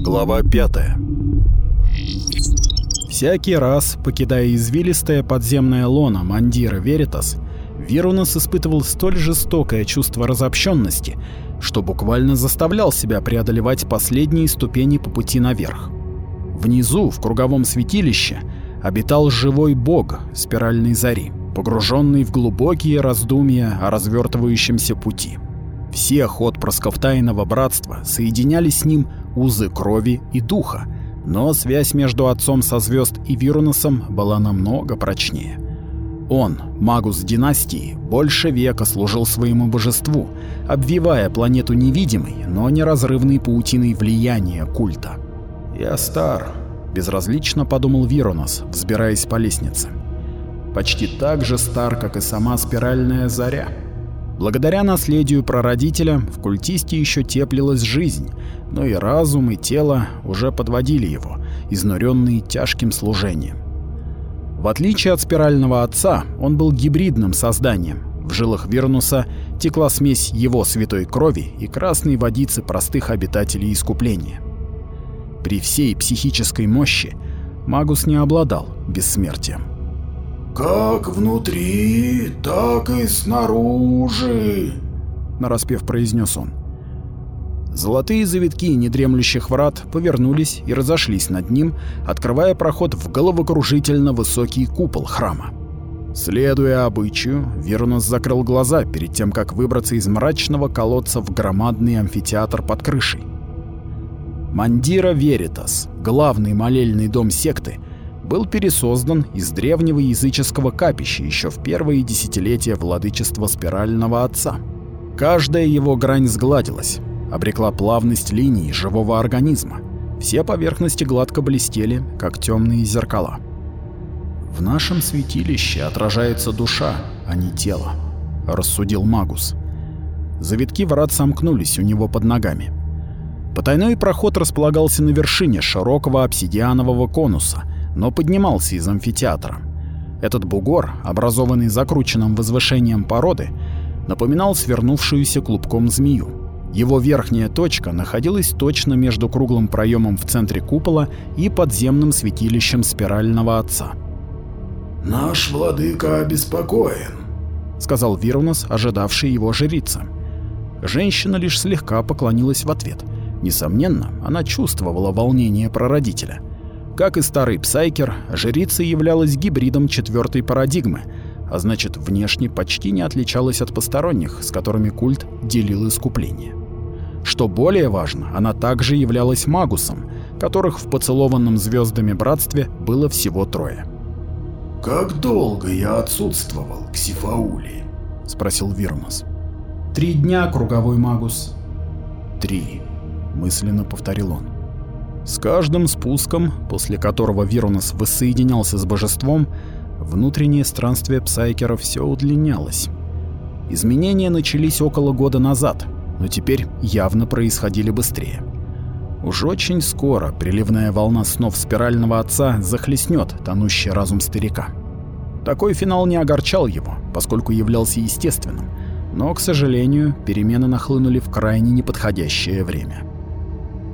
Глава 5 Всякий раз, покидая извилистое подземное лоно Мандира Веритас, Вирунос испытывал столь жестокое чувство разобщенности, что буквально заставлял себя преодолевать последние ступени по пути наверх. Внизу, в круговом святилище, обитал живой бог спиральной зари, погруженный в глубокие раздумья о развертывающемся пути. Всех отпрысков тайного братства соединяли с ним узы крови и духа, но связь между отцом со звезд и Вируносом была намного прочнее. Он, магус династии, больше века служил своему божеству, обвивая планету невидимой, но неразрывной паутиной влияния культа. «Я стар», — безразлично подумал Виронос, взбираясь по лестнице. «Почти так же стар, как и сама спиральная заря». Благодаря наследию прародителя в культисте еще теплилась жизнь, но и разум, и тело уже подводили его, изнуренные тяжким служением. В отличие от спирального отца, он был гибридным созданием. В жилах Вернуса текла смесь его святой крови и красной водицы простых обитателей искупления. При всей психической мощи Магус не обладал бессмертием. «Как внутри, так и снаружи», — нараспев произнес он. Золотые завитки недремлющих врат повернулись и разошлись над ним, открывая проход в головокружительно высокий купол храма. Следуя обычаю, Вирунос закрыл глаза перед тем, как выбраться из мрачного колодца в громадный амфитеатр под крышей. Мандира Веритас, главный молельный дом секты, был пересоздан из древнего языческого капища еще в первые десятилетия владычества спирального отца. Каждая его грань сгладилась, обрекла плавность линий живого организма. Все поверхности гладко блестели, как темные зеркала. В нашем святилище отражается душа, а не тело, рассудил Магус. Завитки врат сомкнулись у него под ногами. Потайной проход располагался на вершине широкого обсидианового конуса, но поднимался из амфитеатра. Этот бугор, образованный закрученным возвышением породы, напоминал свернувшуюся клубком змею. Его верхняя точка находилась точно между круглым проемом в центре купола и подземным святилищем спирального отца. «Наш владыка обеспокоен», — сказал Вирунос, ожидавший его жрица. Женщина лишь слегка поклонилась в ответ. Несомненно, она чувствовала волнение прародителя. Как и старый Псайкер, жрица являлась гибридом четвертой парадигмы — а значит, внешне почти не отличалась от посторонних, с которыми культ делил искупление. Что более важно, она также являлась магусом, которых в поцелованном звездами братстве было всего трое. «Как долго я отсутствовал, Ксифаули?» — спросил Вирмас. «Три дня, круговой магус». «Три», — мысленно повторил он. С каждым спуском, после которого Вирунос воссоединялся с божеством, Внутреннее странствие псайкера все удлинялось. Изменения начались около года назад, но теперь явно происходили быстрее. Уж очень скоро приливная волна снов спирального отца захлестнет тонущий разум старика. Такой финал не огорчал его, поскольку являлся естественным, но, к сожалению, перемены нахлынули в крайне неподходящее время.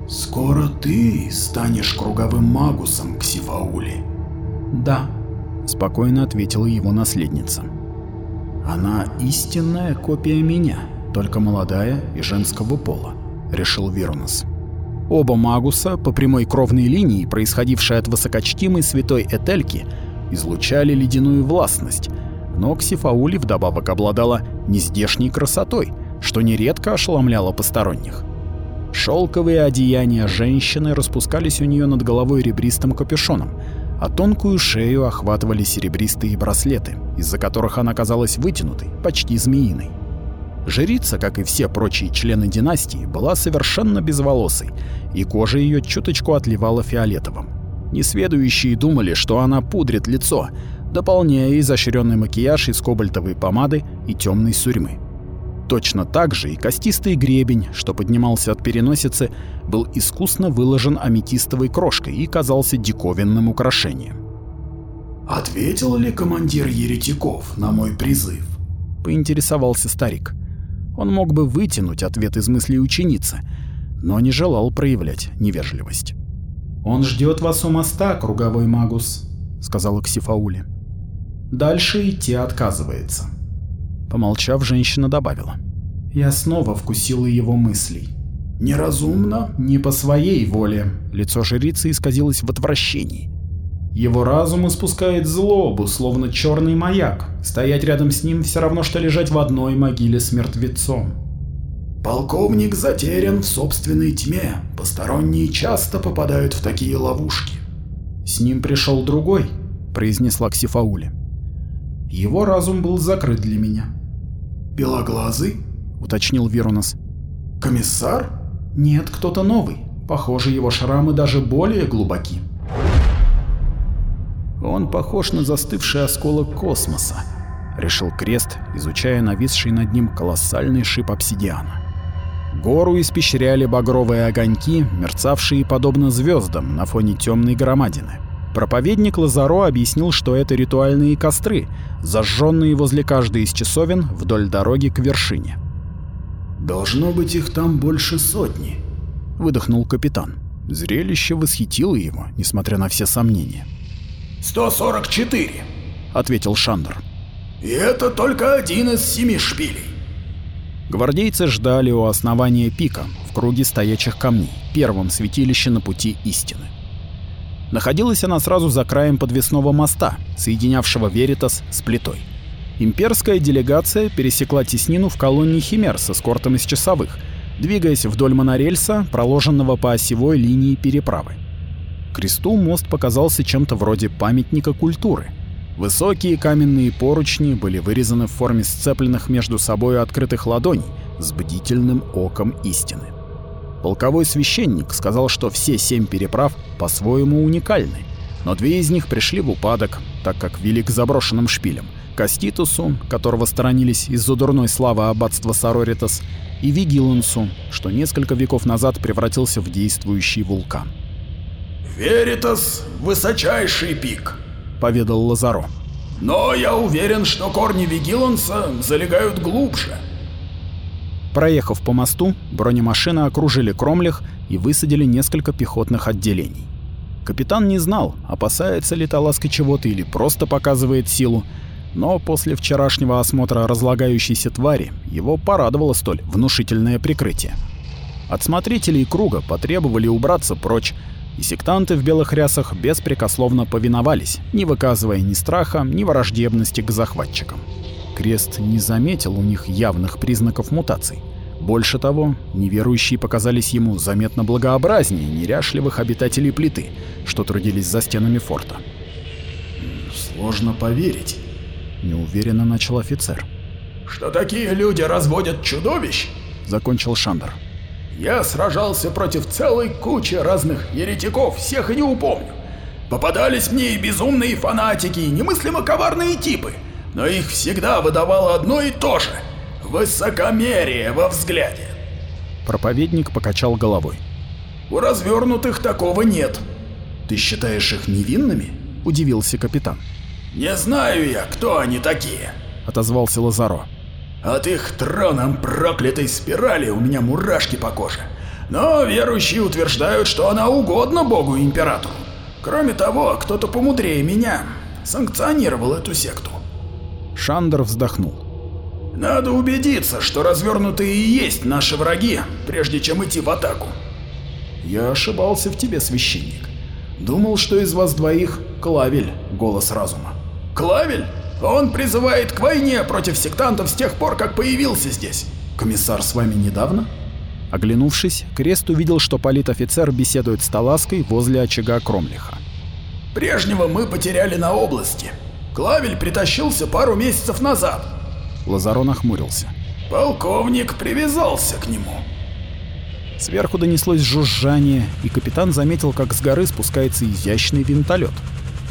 «Скоро ты станешь круговым магусом, Ксифаули?» «Да», спокойно ответила его наследница. Она истинная копия меня, только молодая и женского пола, решил Вернус. Оба Магуса по прямой кровной линии, происходившей от высокочтимой святой Этельки, излучали ледяную властность, но Ксифаули вдобавок обладала нездешней красотой, что нередко ошеломляло посторонних. Шелковые одеяния женщины распускались у нее над головой ребристым капюшоном, а тонкую шею охватывали серебристые браслеты, из-за которых она казалась вытянутой, почти змеиной. Жрица, как и все прочие члены династии, была совершенно безволосой, и кожа ее чуточку отливала фиолетовым. Несведущие думали, что она пудрит лицо, дополняя изощренный макияж из кобальтовой помады и темной сурьмы. Точно так же и костистый гребень, что поднимался от переносицы, был искусно выложен аметистовой крошкой и казался диковинным украшением. «Ответил ли командир еретиков на мой призыв?» — поинтересовался старик. Он мог бы вытянуть ответ из мыслей ученицы, но не желал проявлять невежливость. «Он ждет вас у моста, круговой магус», — сказала Ксифаули. «Дальше идти отказывается». Помолчав, женщина добавила. «Я снова вкусила его мыслей. Неразумно, не по своей воле». Лицо жрицы исказилось в отвращении. Его разум испускает злобу, словно черный маяк. Стоять рядом с ним все равно, что лежать в одной могиле с мертвецом. Полковник затерян в собственной тьме. Посторонние часто попадают в такие ловушки. С ним пришел другой, произнесла Ксифаули. Его разум был закрыт для меня. Белоглазый? уточнил Вирунас. Комиссар? Нет, кто-то новый. Похоже, его шрамы даже более глубоки. Он похож на застывший осколок космоса, решил Крест, изучая нависший над ним колоссальный шип обсидиана. Гору испещряли багровые огоньки, мерцавшие подобно звездам на фоне темной громадины. Проповедник Лазаро объяснил, что это ритуальные костры, зажженные возле каждой из часовен вдоль дороги к вершине. «Должно быть их там больше сотни», — выдохнул капитан. Зрелище восхитило его, несмотря на все сомнения. «144», — ответил Шандр. «И это только один из семи шпилей». Гвардейцы ждали у основания пика, в круге стоячих камней, первом святилище на пути истины. Находилась она сразу за краем подвесного моста, соединявшего Веритас с плитой. Имперская делегация пересекла теснину в колонии Химер с эскортом из часовых, двигаясь вдоль монорельса, проложенного по осевой линии переправы. Кресту мост показался чем-то вроде памятника культуры. Высокие каменные поручни были вырезаны в форме сцепленных между собой открытых ладоней с бдительным оком истины. Полковой священник сказал, что все семь переправ по-своему уникальны, но две из них пришли в упадок, так как вели к заброшенным шпилям – Каститусу, которого сторонились из-за дурной славы аббатства Сороритас, и Вигилансу, что несколько веков назад превратился в действующий вулкан. «Веритас — высочайший пик», — поведал Лазаро. «Но я уверен, что корни Вигиланса залегают глубже». Проехав по мосту, бронемашины окружили Кромлях и высадили несколько пехотных отделений. Капитан не знал, опасается ли Таласка чего-то или просто показывает силу, но после вчерашнего осмотра разлагающейся твари его порадовало столь внушительное прикрытие. От смотрителей круга потребовали убраться прочь, и сектанты в белых рясах беспрекословно повиновались, не выказывая ни страха, ни враждебности к захватчикам. Крест не заметил у них явных признаков мутаций. Больше того, неверующие показались ему заметно благообразнее неряшливых обитателей плиты, что трудились за стенами форта. «Сложно поверить», — неуверенно начал офицер. «Что такие люди разводят чудовищ?» — закончил Шандер. Я сражался против целой кучи разных еретиков, всех и не упомню. Попадались мне и безумные фанатики, и немыслимо коварные типы, но их всегда выдавало одно и то же — высокомерие во взгляде. Проповедник покачал головой. У развернутых такого нет. Ты считаешь их невинными? Удивился капитан. Не знаю я, кто они такие, отозвался Лазаро. От их троном проклятой спирали у меня мурашки по коже. Но верующие утверждают, что она угодна богу-императору. Кроме того, кто-то помудрее меня санкционировал эту секту. Шандер вздохнул. Надо убедиться, что развернутые и есть наши враги, прежде чем идти в атаку. Я ошибался в тебе, священник. Думал, что из вас двоих Клавель — голос разума. Клавель? Он призывает к войне против сектантов с тех пор, как появился здесь. Комиссар с вами недавно? Оглянувшись, Крест увидел, что политофицер беседует с Талаской возле очага Кромлиха. Прежнего мы потеряли на области. Клавель притащился пару месяцев назад. Лазаро нахмурился. Полковник привязался к нему. Сверху донеслось жужжание, и капитан заметил, как с горы спускается изящный винтолет.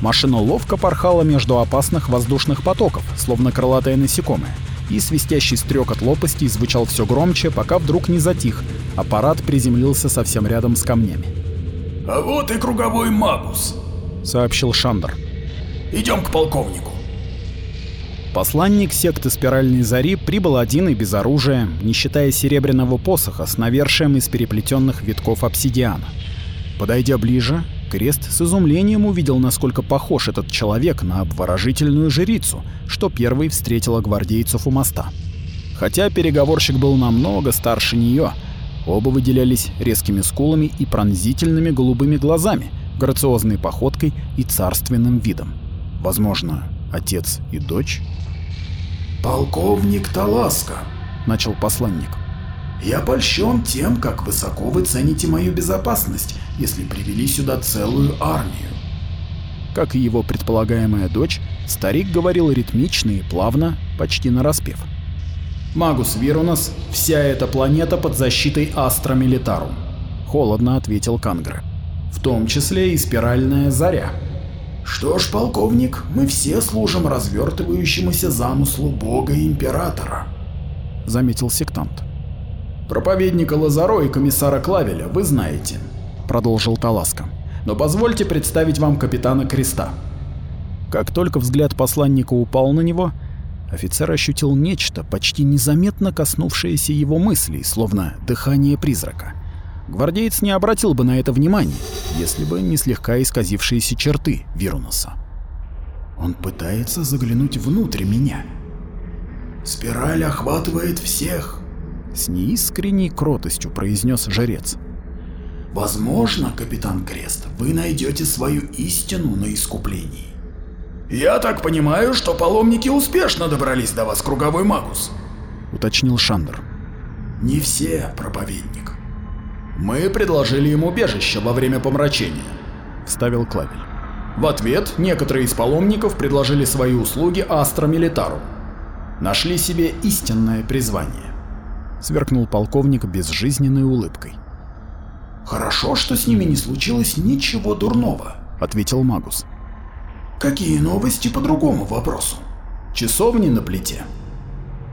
Машина ловко порхала между опасных воздушных потоков, словно крылатое насекомое, и свистящий стрекот лопастей звучал все громче, пока вдруг не затих. Аппарат приземлился совсем рядом с камнями. «А вот и круговой магус», — сообщил Шандер. «Идем к полковнику». Посланник секты Спиральной Зари прибыл один и без оружия, не считая серебряного посоха с навершием из переплетенных витков обсидиана. Подойдя ближе, Крест с изумлением увидел, насколько похож этот человек на обворожительную жрицу, что первой встретила гвардейцев у моста. Хотя переговорщик был намного старше нее, оба выделялись резкими скулами и пронзительными голубыми глазами, грациозной походкой и царственным видом. Возможно, отец и дочь? «Полковник Таласка», — начал посланник. «Я польщен тем, как высоко вы цените мою безопасность, если привели сюда целую армию». Как и его предполагаемая дочь, старик говорил ритмично и плавно, почти нараспев. «Магус Вирунас, вся эта планета под защитой Астра Милитарум», — холодно ответил Кангра. «В том числе и спиральная заря». Что ж, полковник, мы все служим развертывающемуся замыслу бога императора, заметил сектант. Проповедника Лазаро и комиссара Клавеля вы знаете, продолжил Таласка. Но позвольте представить вам капитана Креста. Как только взгляд посланника упал на него, офицер ощутил нечто, почти незаметно коснувшееся его мыслей, словно дыхание призрака. Гвардеец не обратил бы на это внимания, если бы не слегка исказившиеся черты Вирунуса. Он пытается заглянуть внутрь меня. Спираль охватывает всех. С неискренней кротостью произнес жрец. Возможно, капитан Крест, вы найдете свою истину на искуплении. Я так понимаю, что паломники успешно добрались до вас, круговой магус, уточнил Шандер. Не все, проповедник. Мы предложили ему убежище во время помрачения, вставил Клавель. В ответ некоторые из паломников предложили свои услуги Астро Милитару. Нашли себе истинное призвание. Сверкнул полковник безжизненной улыбкой. Хорошо, что с ними не случилось ничего дурного, ответил Магус. Какие новости по другому вопросу? Часовни на плите.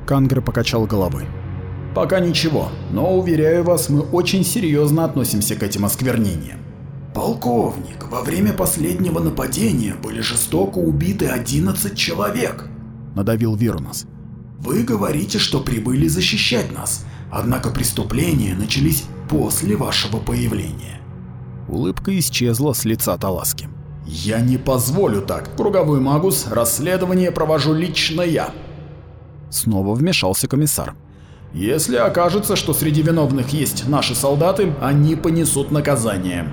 Кангр покачал головой. Пока ничего, но уверяю вас, мы очень серьезно относимся к этим осквернениям. Полковник, во время последнего нападения были жестоко убиты 11 человек, надавил Вирунас. Вы говорите, что прибыли защищать нас, однако преступления начались после вашего появления. Улыбка исчезла с лица Таласки. Я не позволю так. Круговой магус, расследование провожу лично я. Снова вмешался комиссар. Если окажется, что среди виновных есть наши солдаты, они понесут наказание.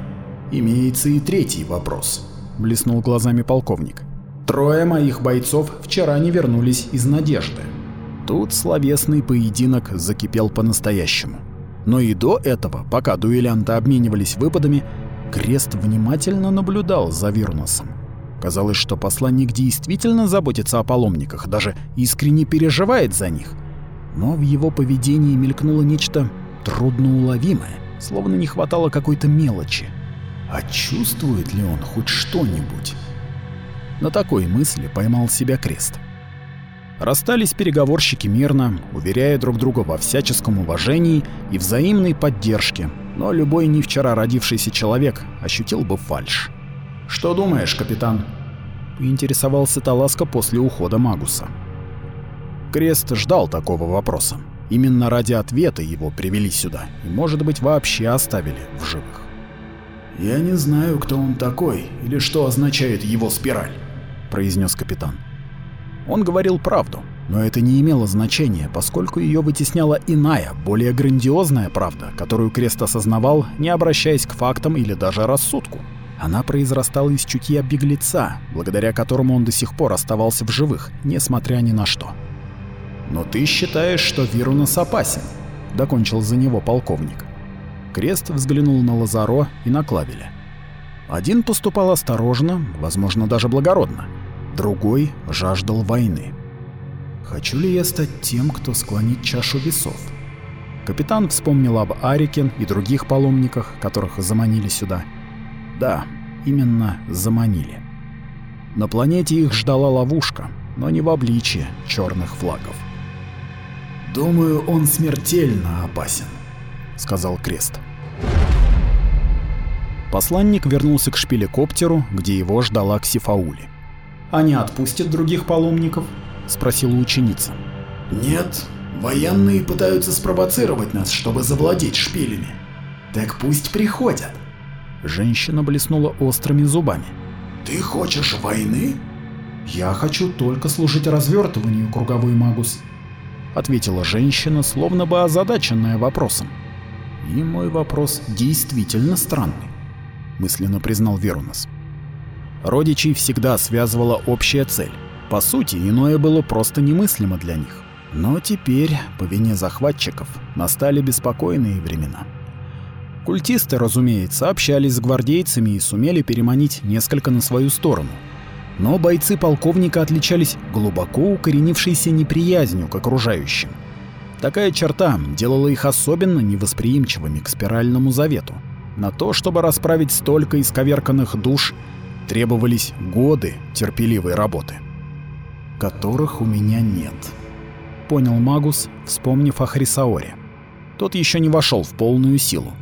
Имеется и третий вопрос. Блеснул глазами полковник. Трое моих бойцов вчера не вернулись из Надежды. Тут словесный поединок закипел по-настоящему. Но и до этого, пока дуэлянты обменивались выпадами, Крест внимательно наблюдал за Вирнусом. Казалось, что посланник действительно заботится о паломниках, даже искренне переживает за них – но в его поведении мелькнуло нечто трудноуловимое, словно не хватало какой-то мелочи. А чувствует ли он хоть что-нибудь? На такой мысли поймал себя крест. Расстались переговорщики мирно, уверяя друг друга во всяческом уважении и взаимной поддержке, но любой не вчера родившийся человек ощутил бы фальшь. «Что думаешь, капитан?» — поинтересовался Таласка после ухода Магуса. Крест ждал такого вопроса. Именно ради ответа его привели сюда и, может быть, вообще оставили в живых. «Я не знаю, кто он такой или что означает его спираль», — произнес капитан. Он говорил правду, но это не имело значения, поскольку ее вытесняла иная, более грандиозная правда, которую Крест осознавал, не обращаясь к фактам или даже рассудку. Она произрастала из чутья беглеца, благодаря которому он до сих пор оставался в живых, несмотря ни на что. Но ты считаешь, что Вирунас опасен, докончил за него полковник. Крест взглянул на Лазаро и на Клавеля. Один поступал осторожно, возможно, даже благородно. Другой жаждал войны. Хочу ли я стать тем, кто склонит чашу весов? Капитан вспомнил об Арикен и других паломниках, которых заманили сюда. Да, именно заманили. На планете их ждала ловушка, но не в обличье черных флагов. «Думаю, он смертельно опасен», — сказал Крест. Посланник вернулся к шпилекоптеру, где его ждала Ксифаули. «Они отпустят других паломников?» —— спросила ученица. «Нет, военные пытаются спровоцировать нас, чтобы завладеть шпилями. Так пусть приходят». Женщина блеснула острыми зубами. «Ты хочешь войны?» «Я хочу только служить развертыванию, круговой магус», — ответила женщина, словно бы озадаченная вопросом. «И мой вопрос действительно странный», — мысленно признал Верунас. Родичей всегда связывала общая цель. По сути, иное было просто немыслимо для них. Но теперь, по вине захватчиков, настали беспокойные времена. Культисты, разумеется, общались с гвардейцами и сумели переманить несколько на свою сторону. Но бойцы полковника отличались глубоко укоренившейся неприязнью к окружающим. Такая черта делала их особенно невосприимчивыми к спиральному завету. На то, чтобы расправить столько исковерканных душ, требовались годы терпеливой работы, которых у меня нет. Понял Магус, вспомнив о Хрисаоре. Тот еще не вошел в полную силу.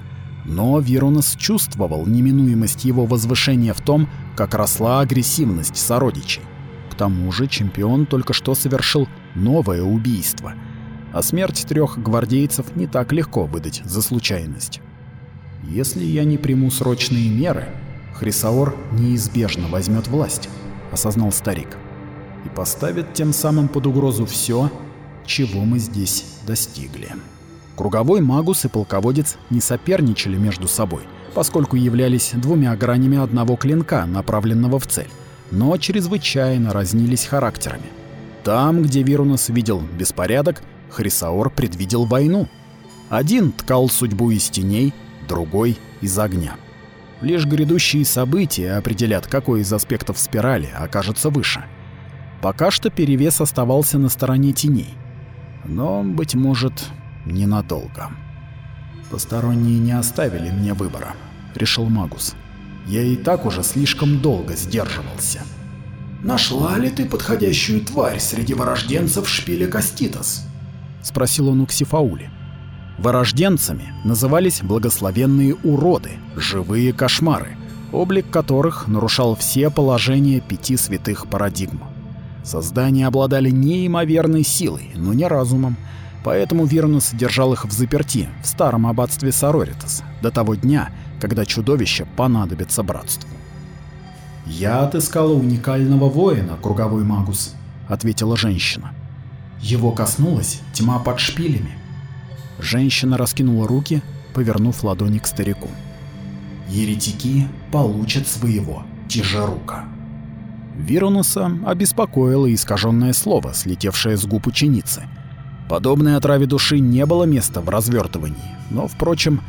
Но Вирунас чувствовал неминуемость его возвышения в том, как росла агрессивность сородичей. К тому же чемпион только что совершил новое убийство, а смерть трех гвардейцев не так легко выдать за случайность. Если я не приму срочные меры, Хрисаор неизбежно возьмет власть, осознал старик, и поставит тем самым под угрозу все, чего мы здесь достигли. Круговой магус и полководец не соперничали между собой, поскольку являлись двумя гранями одного клинка, направленного в цель, но чрезвычайно разнились характерами. Там, где Вирунас видел беспорядок, Хрисаор предвидел войну. Один ткал судьбу из теней, другой — из огня. Лишь грядущие события определят, какой из аспектов спирали окажется выше. Пока что перевес оставался на стороне теней. Но, быть может, ненадолго. Посторонние не оставили мне выбора, решил Магус. Я и так уже слишком долго сдерживался. Нашла ли ты подходящую тварь среди вырожденцев шпиля Каститас? спросил он у Ксифаули. Вырожденцами назывались благословенные уроды, живые кошмары, облик которых нарушал все положения пяти святых парадигм. Создания обладали неимоверной силой, но не разумом, поэтому Вирнус держал их в заперти в старом аббатстве Сороритас до того дня, когда чудовище понадобится братству. «Я отыскала уникального воина, круговой магус», — ответила женщина. «Его коснулась тьма под шпилями, Женщина раскинула руки, повернув ладони к старику. «Еретики получат своего, тяжерука». Виронуса обеспокоило искаженное слово, слетевшее с губ ученицы. Подобной отраве души не было места в развертывании, но, впрочем,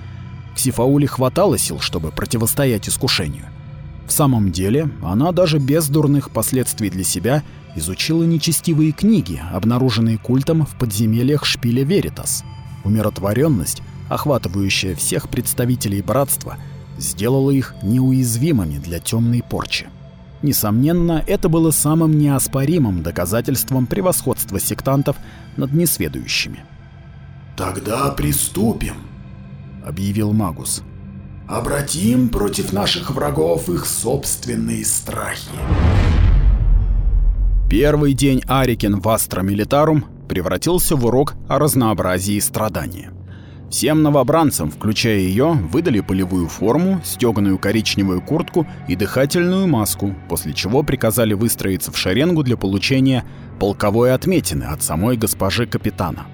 Ксифауле хватало сил, чтобы противостоять искушению. В самом деле, она даже без дурных последствий для себя изучила нечестивые книги, обнаруженные культом в подземельях шпиля Веритас — Умиротворенность, охватывающая всех представителей братства, сделала их неуязвимыми для темной порчи. Несомненно, это было самым неоспоримым доказательством превосходства сектантов над несведущими. «Тогда приступим», — объявил Магус. «Обратим против наших врагов их собственные страхи». Первый день Арикин в Астро Милитарум превратился в урок о разнообразии страдания. Всем новобранцам, включая ее, выдали полевую форму, стеганую коричневую куртку и дыхательную маску, после чего приказали выстроиться в шеренгу для получения полковой отметины от самой госпожи капитана.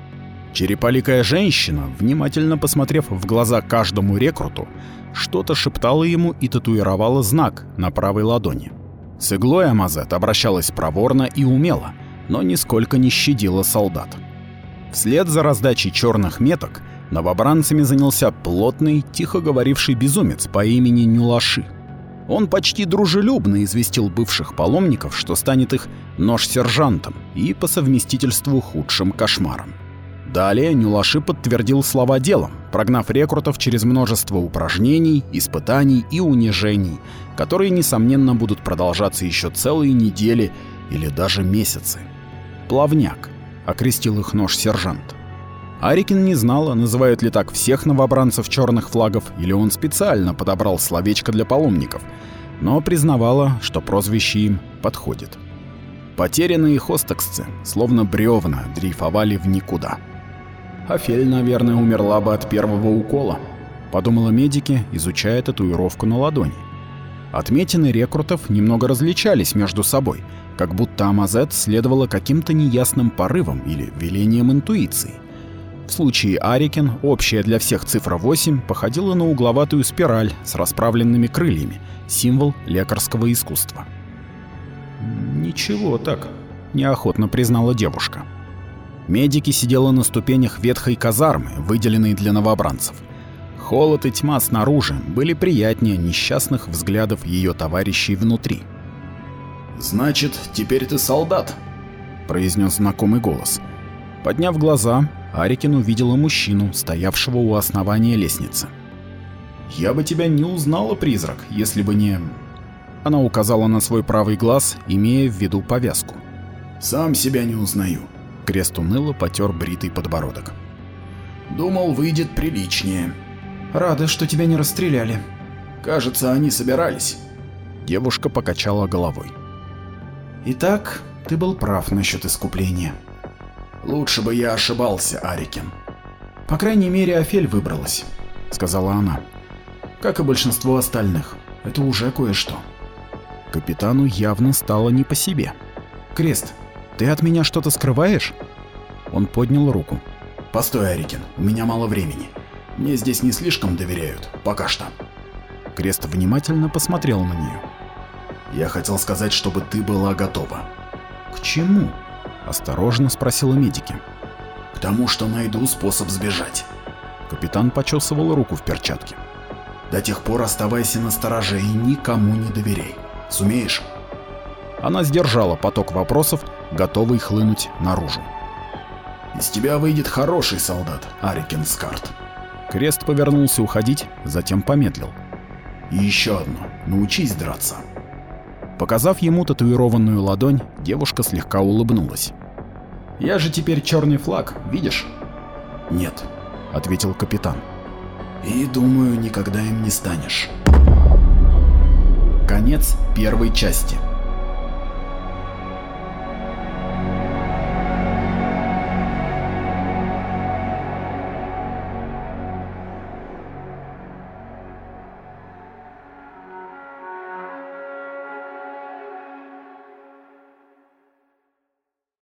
Черепаликая женщина, внимательно посмотрев в глаза каждому рекруту, что-то шептала ему и татуировала знак на правой ладони. С иглой Амазет обращалась проворно и умело, но нисколько не щадила солдат. Вслед за раздачей черных меток новобранцами занялся плотный, тихо говоривший безумец по имени Нюлаши. Он почти дружелюбно известил бывших паломников, что станет их нож-сержантом и по совместительству худшим кошмаром. Далее Нюлаши подтвердил слова делом, прогнав рекрутов через множество упражнений, испытаний и унижений, которые, несомненно, будут продолжаться еще целые недели или даже месяцы плавняк, окрестил их нож сержант. Арикин не знала, называют ли так всех новобранцев черных флагов, или он специально подобрал словечко для паломников, но признавала, что прозвище им подходит. Потерянные хостоксцы, словно бревна, дрейфовали в никуда. Афель, наверное, умерла бы от первого укола, подумала медики, изучая татуировку на ладони. Отметины рекрутов немного различались между собой, как будто Амазет следовала каким-то неясным порывам или велениям интуиции. В случае Арикен общая для всех цифра 8 походила на угловатую спираль с расправленными крыльями, символ лекарского искусства. «Ничего так», — неохотно признала девушка. Медики сидела на ступенях ветхой казармы, выделенной для новобранцев. Холод и тьма снаружи были приятнее несчастных взглядов ее товарищей внутри. «Значит, теперь ты солдат», — произнес знакомый голос. Подняв глаза, Арикин увидела мужчину, стоявшего у основания лестницы. «Я бы тебя не узнала, призрак, если бы не...» Она указала на свой правый глаз, имея в виду повязку. «Сам себя не узнаю», — крест уныло потер бритый подбородок. «Думал, выйдет приличнее». «Рада, что тебя не расстреляли». «Кажется, они собирались». Девушка покачала головой. «Итак, ты был прав насчет искупления». «Лучше бы я ошибался, Арикин». «По крайней мере, Афель выбралась», — сказала она. «Как и большинство остальных. Это уже кое-что». Капитану явно стало не по себе. «Крест, ты от меня что-то скрываешь?» Он поднял руку. «Постой, Арикин, у меня мало времени. Мне здесь не слишком доверяют, пока что». Крест внимательно посмотрел на нее. «Я хотел сказать, чтобы ты была готова». «К чему?» – осторожно спросила медики. «К тому, что найду способ сбежать». Капитан почесывал руку в перчатке. «До тех пор оставайся на стороже и никому не доверяй. Сумеешь?» Она сдержала поток вопросов, готовый хлынуть наружу. «Из тебя выйдет хороший солдат, Арикен Скарт». Крест повернулся уходить, затем помедлил. «И еще одно. Научись драться». Показав ему татуированную ладонь, девушка слегка улыбнулась. «Я же теперь черный флаг, видишь?» «Нет», — ответил капитан. «И думаю, никогда им не станешь». Конец первой части.